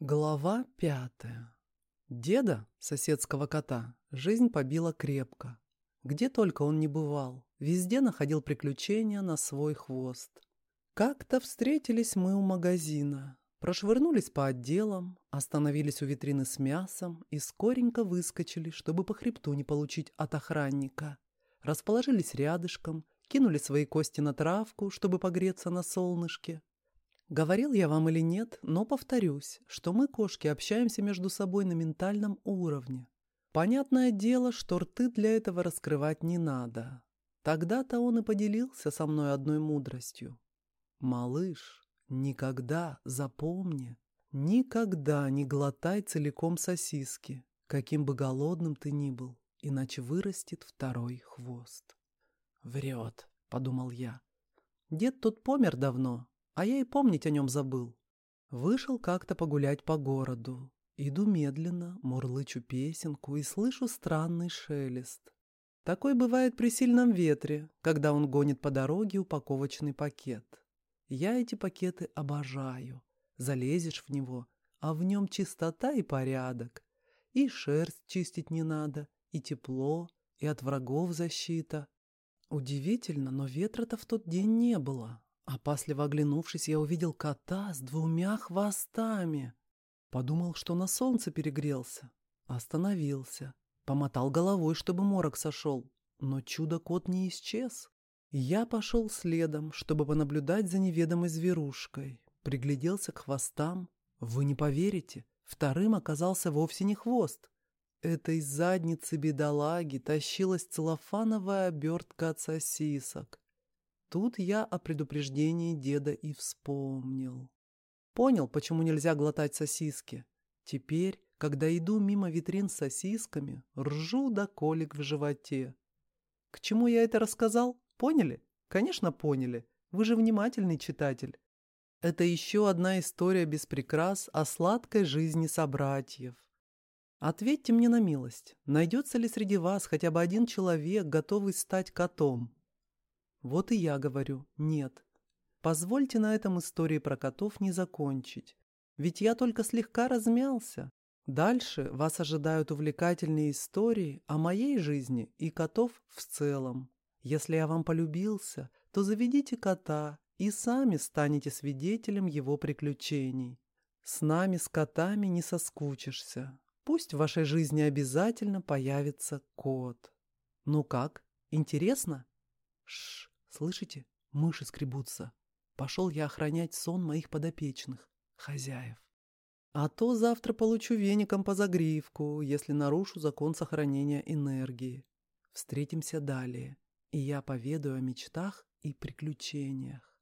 Глава пятая. Деда, соседского кота, жизнь побила крепко. Где только он не бывал, везде находил приключения на свой хвост. Как-то встретились мы у магазина, прошвырнулись по отделам, остановились у витрины с мясом и скоренько выскочили, чтобы по хребту не получить от охранника. Расположились рядышком, кинули свои кости на травку, чтобы погреться на солнышке. Говорил я вам или нет, но повторюсь, что мы, кошки, общаемся между собой на ментальном уровне. Понятное дело, что рты для этого раскрывать не надо. Тогда-то он и поделился со мной одной мудростью. «Малыш, никогда, запомни, никогда не глотай целиком сосиски, каким бы голодным ты ни был, иначе вырастет второй хвост». «Врет», — подумал я. Дед тут помер давно, а я и помнить о нем забыл. Вышел как-то погулять по городу. Иду медленно, мурлычу песенку и слышу странный шелест. Такой бывает при сильном ветре, когда он гонит по дороге упаковочный пакет. Я эти пакеты обожаю. Залезешь в него, а в нем чистота и порядок. И шерсть чистить не надо, и тепло, и от врагов защита. Удивительно, но ветра-то в тот день не было. Опасливо оглянувшись, я увидел кота с двумя хвостами. Подумал, что на солнце перегрелся. Остановился. Помотал головой, чтобы морок сошел. Но чудо-кот не исчез. Я пошел следом, чтобы понаблюдать за неведомой зверушкой. Пригляделся к хвостам. Вы не поверите, вторым оказался вовсе не хвост. Этой задницы бедолаги тащилась целлофановая обертка от сосисок. Тут я о предупреждении деда и вспомнил. Понял, почему нельзя глотать сосиски. Теперь, когда иду мимо витрин с сосисками, ржу до колик в животе. К чему я это рассказал? Поняли? Конечно, поняли. Вы же внимательный читатель. Это еще одна история без прикрас о сладкой жизни собратьев. Ответьте мне на милость, найдется ли среди вас хотя бы один человек, готовый стать котом? Вот и я говорю, нет. Позвольте на этом истории про котов не закончить. Ведь я только слегка размялся. Дальше вас ожидают увлекательные истории о моей жизни и котов в целом. Если я вам полюбился, то заведите кота и сами станете свидетелем его приключений. С нами, с котами, не соскучишься. Пусть в вашей жизни обязательно появится кот. Ну как, интересно? Шш, Слышите? Мыши скребутся. Пошел я охранять сон моих подопечных, хозяев. А то завтра получу веником по загривку, если нарушу закон сохранения энергии. Встретимся далее, и я поведаю о мечтах и приключениях.